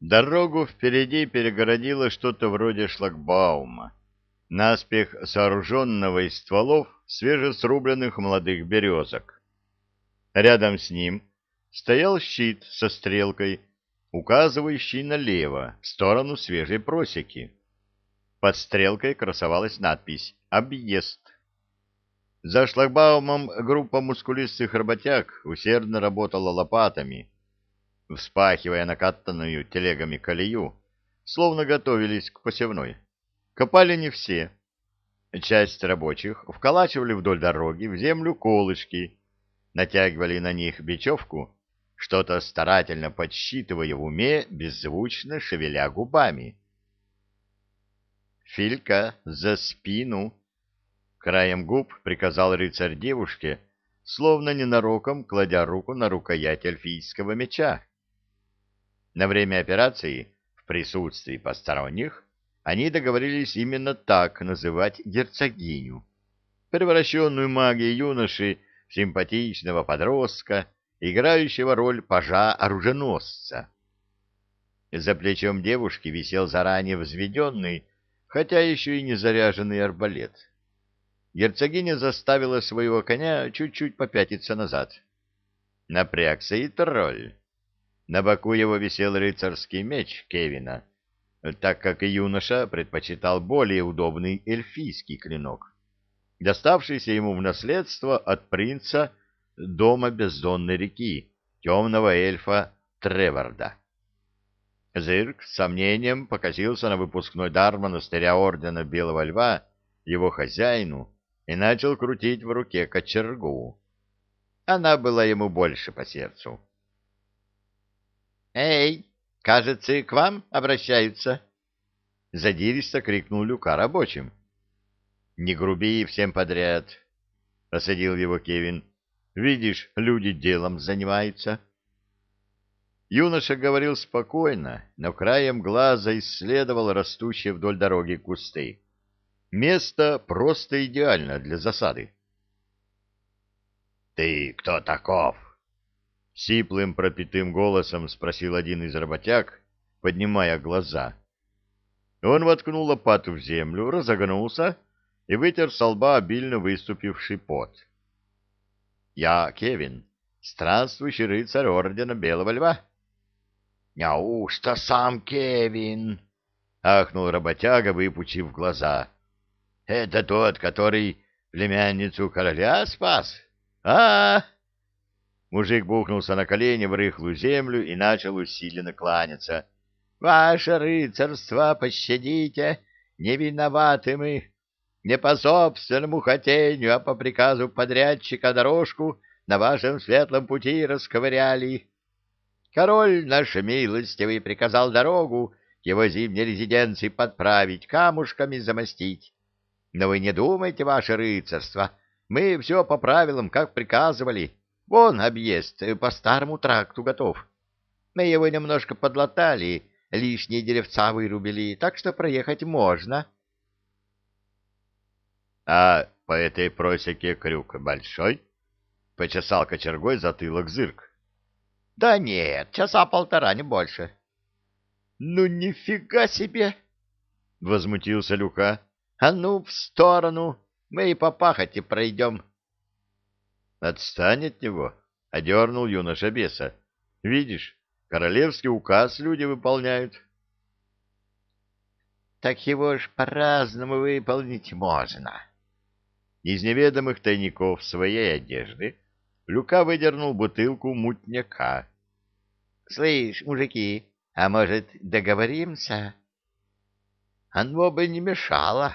Дорогу впереди перегородило что-то вроде шлагбаума, наспех сооруженного из стволов свежесрубленных молодых березок. Рядом с ним стоял щит со стрелкой, указывающий налево, в сторону свежей просеки. Под стрелкой красовалась надпись «Объезд». За шлагбаумом группа мускулистых работяг усердно работала лопатами, вспахивая накатанную телегами колею, словно готовились к посевной. Копали не все. Часть рабочих вколачивали вдоль дороги в землю колышки, натягивали на них бечевку, что-то старательно подсчитывая в уме, беззвучно шевеля губами. «Филька, за спину!» Краем губ приказал рыцарь девушке, словно ненароком кладя руку на рукоять эльфийского меча. На время операции, в присутствии посторонних, они договорились именно так называть герцогиню, превращенную магией юноши в симпатичного подростка, играющего роль пажа-оруженосца. За плечом девушки висел заранее взведенный, хотя еще и не заряженный арбалет. Герцогиня заставила своего коня чуть-чуть попятиться назад. Напрягся и тролль. На боку его висел рыцарский меч Кевина, так как и юноша предпочитал более удобный эльфийский клинок, доставшийся ему в наследство от принца дома бездонной реки, темного эльфа Треварда. Зырк с сомнением покосился на выпускной дар монастыря Ордена Белого Льва его хозяину и начал крутить в руке кочергу. Она была ему больше по сердцу. «Эй, кажется, к вам обращаются!» Задиристо крикнул Люка рабочим. «Не груби всем подряд!» — осадил его Кевин. «Видишь, люди делом занимаются». Юноша говорил спокойно, но краем глаза исследовал растущие вдоль дороги кусты. Место просто идеально для засады. «Ты кто таков?» Сиплым пропитым голосом спросил один из работяг, поднимая глаза. Он воткнул лопату в землю, разогнулся и вытер со лба обильно выступивший пот. — Я Кевин, странствующий рыцарь Ордена Белого Льва. — Неужто сам Кевин? — ахнул работяга, выпучив глаза. — Это тот, который племянницу короля спас? А, -а, -а Мужик бухнулся на колени в рыхлую землю и начал усиленно кланяться. — Ваше рыцарство, пощадите, не виноваты мы. Не по собственному хотению, а по приказу подрядчика дорожку на вашем светлом пути расковыряли. Король наш милостивый приказал дорогу его зимней резиденции подправить, камушками замостить. Но вы не думайте, ваше рыцарство, мы все по правилам, как приказывали. Вон объезд э, по старому тракту готов. Мы его немножко подлатали, лишние деревца вырубили, так что проехать можно. — А по этой просеке крюк большой? — почесал кочергой затылок зырк. — Да нет, часа полтора, не больше. — Ну, нифига себе! — возмутился Люка. — А ну, в сторону, мы и по пахоте пройдем. — Отстань от него, — одернул юноша беса. — Видишь, королевский указ люди выполняют. — Так его ж по-разному выполнить можно. Из неведомых тайников своей одежды Люка выдернул бутылку мутняка. — Слышь, мужики, а может, договоримся? — Оно бы не мешало.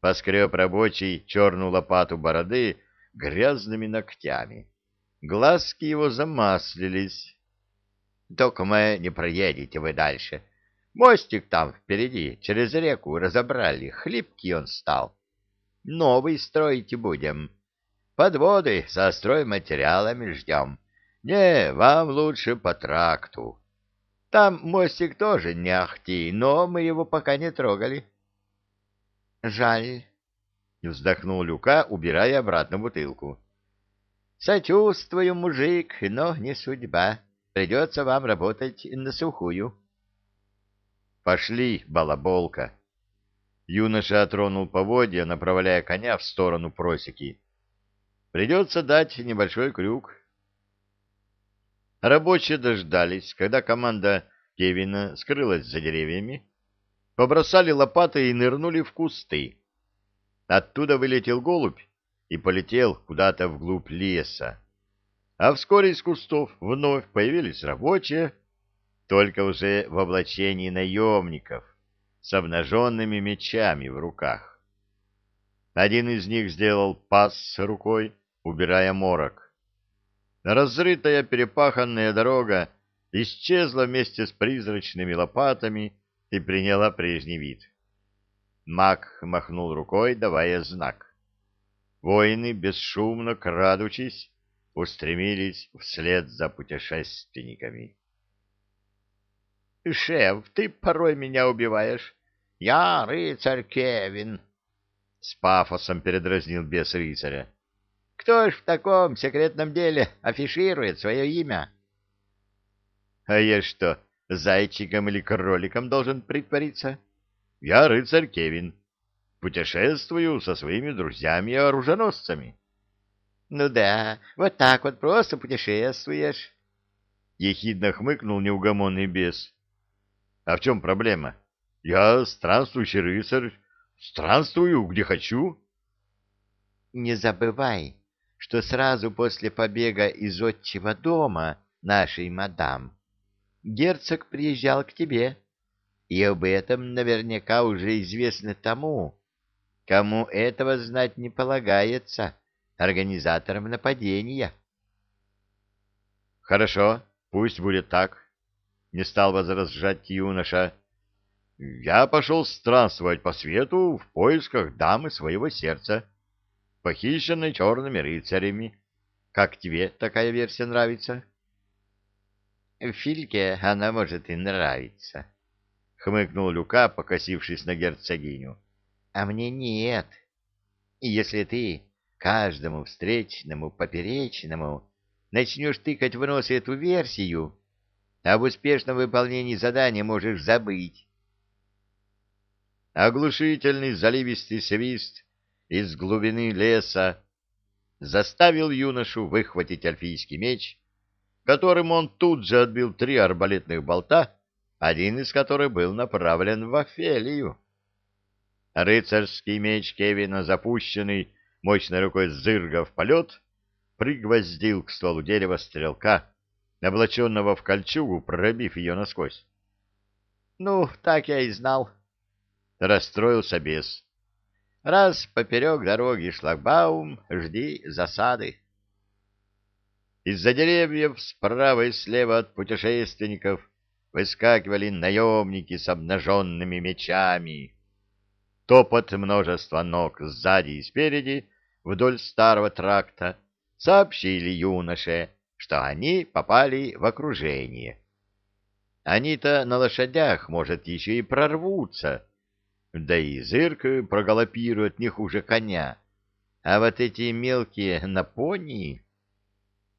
Поскреб рабочий черную лопату бороды, — грязными ногтями. Глазки его замаслились. — Только мы не проедете вы дальше. Мостик там впереди, через реку, разобрали. Хлипкий он стал. Новый строить будем. Подводы со стройматериалами ждем. Не, вам лучше по тракту. Там мостик тоже не ахти, но мы его пока не трогали. — Жаль, — вздохнул Люка, убирая обратно бутылку. — Сочувствую, мужик, но не судьба. Придется вам работать на сухую. Пошли, балаболка. Юноша отронул поводья, направляя коня в сторону просеки. Придется дать небольшой крюк. Рабочие дождались, когда команда Кевина скрылась за деревьями, побросали лопаты и нырнули в кусты. Оттуда вылетел голубь и полетел куда-то вглубь леса. А вскоре из кустов вновь появились рабочие, только уже в облачении наемников, с обнаженными мечами в руках. Один из них сделал пас рукой, убирая морок. Разрытая перепаханная дорога исчезла вместе с призрачными лопатами и приняла прежний вид. Маг махнул рукой, давая знак. Воины, бесшумно крадучись, устремились вслед за путешественниками. — Шеф, ты порой меня убиваешь. Я рыцарь Кевин. С пафосом передразнил бес рыцаря. Кто ж в таком секретном деле афиширует свое имя? — А я что, зайчиком или кроликом должен притвориться? Я рыцарь Кевин. Путешествую со своими друзьями и оруженосцами. — Ну да, вот так вот просто путешествуешь. Ехидно хмыкнул неугомонный бес. — А в чем проблема? Я странствующий рыцарь, странствую где хочу. — Не забывай, что сразу после побега из отчего дома нашей мадам герцог приезжал к тебе, и об этом наверняка уже известно тому, кому этого знать не полагается, организаторам нападения. — Хорошо, пусть будет так, — не стал возражать юноша. — Я пошел странствовать по свету в поисках дамы своего сердца. — похищенной черными рыцарями. Как тебе такая версия нравится? — Фильке она может и нравится, — хмыкнул Люка, покосившись на герцогиню. — А мне нет. И если ты каждому встречному поперечному начнешь тыкать в нос эту версию, об успешном выполнении задания можешь забыть. Оглушительный заливистый свист из глубины леса заставил юношу выхватить эльфийский меч, которым он тут же отбил три арбалетных болта, один из которых был направлен в Офелию. Рыцарский меч Кевина, запущенный мощной рукой зырга в полет, пригвоздил к стволу дерева стрелка, облаченного в кольчугу, пробив ее насквозь. — Ну, так я и знал. Расстроился бес. Раз поперек дороги шлагбаум, жди засады. Из-за деревьев справа и слева от путешественников выскакивали наемники с обнаженными мечами. Топот множества ног сзади и спереди вдоль старого тракта сообщили юноше, что они попали в окружение. Они-то на лошадях, может, еще и прорвутся, да и зырк прогалопирует не хуже коня. А вот эти мелкие на пони...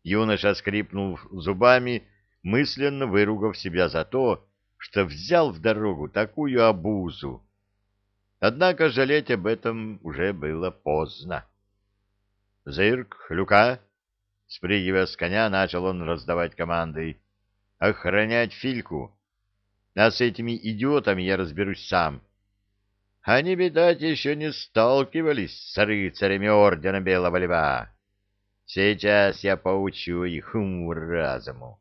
Юноша скрипнул зубами, мысленно выругав себя за то, что взял в дорогу такую обузу. Однако жалеть об этом уже было поздно. «Зырк, Люка!» Спрыгивая с коня, начал он раздавать команды. «Охранять Фильку! А с этими идиотами я разберусь сам. Они, видать, еще не сталкивались с рыцарями Ордена Белого Льва. Сейчас я поучу их уму-разуму. —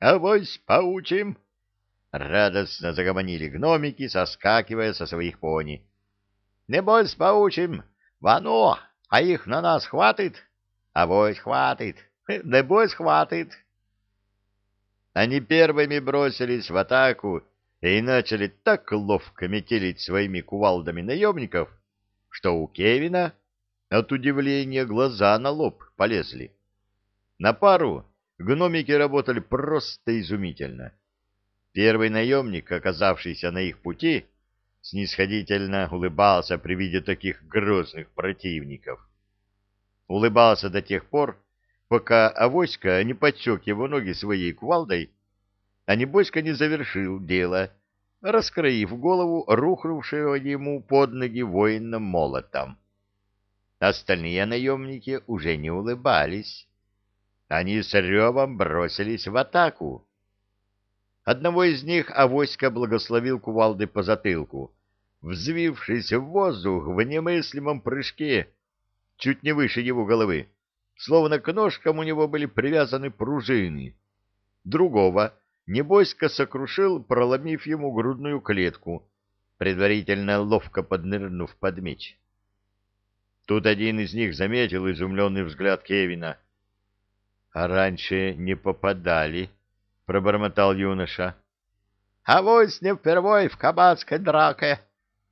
Авось поучим! — радостно загомонили гномики, соскакивая со своих пони. — Небось поучим! Вано! А их на нас хватит? Авось хватит! Небось хватит! Они первыми бросились в атаку, — и начали так ловко метелить своими кувалдами наемников, что у Кевина от удивления глаза на лоб полезли. На пару гномики работали просто изумительно. Первый наемник, оказавшийся на их пути, снисходительно улыбался при виде таких грозных противников. Улыбался до тех пор, пока авоська не подсек его ноги своей кувалдой а Небоська не завершил дело, раскроив голову рухнувшего ему под ноги воина молотом. Остальные наемники уже не улыбались. Они с ревом бросились в атаку. Одного из них авоська благословил кувалды по затылку, взвившись в воздух в немыслимом прыжке, чуть не выше его головы, словно к ножкам у него были привязаны пружины. Другого небоська сокрушил, проломив ему грудную клетку, предварительно ловко поднырнув под меч. Тут один из них заметил изумленный взгляд Кевина. — А раньше не попадали, — пробормотал юноша. — А вось не впервой в кабацкой драке.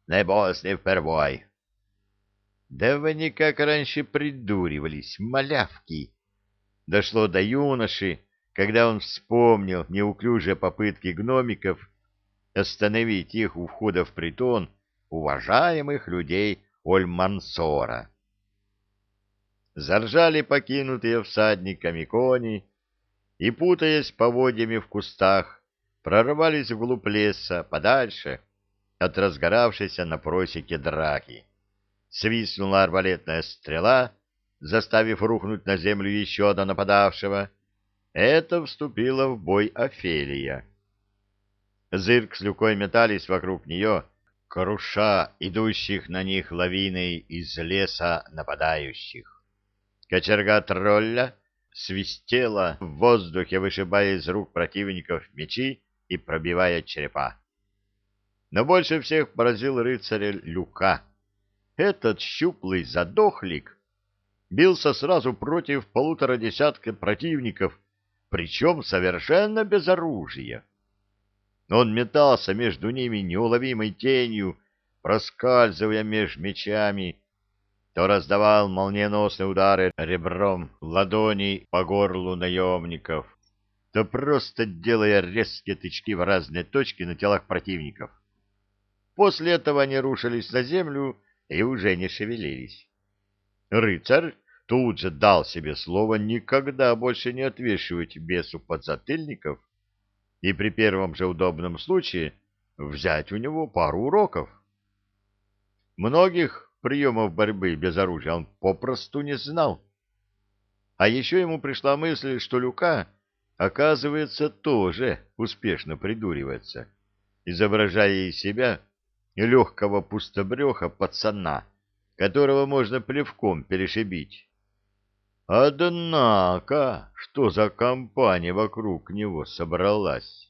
Небось, не впервой. — Да вы никак раньше придуривались, малявки. Дошло до юноши, когда он вспомнил неуклюжие попытки гномиков остановить их у входа в притон уважаемых людей Ольмансора. Заржали покинутые всадниками кони и, путаясь поводьями в кустах, прорвались вглубь леса, подальше от разгоравшейся на просеке драки. Свистнула арбалетная стрела, заставив рухнуть на землю еще одного нападавшего. Это вступила в бой Офелия. Зырк с Люкой метались вокруг нее, круша идущих на них лавиной из леса нападающих. Кочерга тролля свистела в воздухе, вышибая из рук противников мечи и пробивая черепа. Но больше всех поразил рыцаря Люка. Этот щуплый задохлик бился сразу против полутора десятка противников, причем совершенно без оружия. Он метался между ними неуловимой тенью, проскальзывая меж мечами, то раздавал молниеносные удары ребром ладоней по горлу наемников, то просто делая резкие тычки в разные точки на телах противников. После этого они рушились на землю и уже не шевелились. Рыцарь тут же дал себе слово никогда больше не отвешивать бесу подзатыльников и при первом же удобном случае взять у него пару уроков. Многих приемов борьбы без оружия он попросту не знал. А еще ему пришла мысль, что Люка, оказывается, тоже успешно придуривается, изображая из себя легкого пустобреха пацана, которого можно плевком перешибить. Однако, что за компания вокруг него собралась?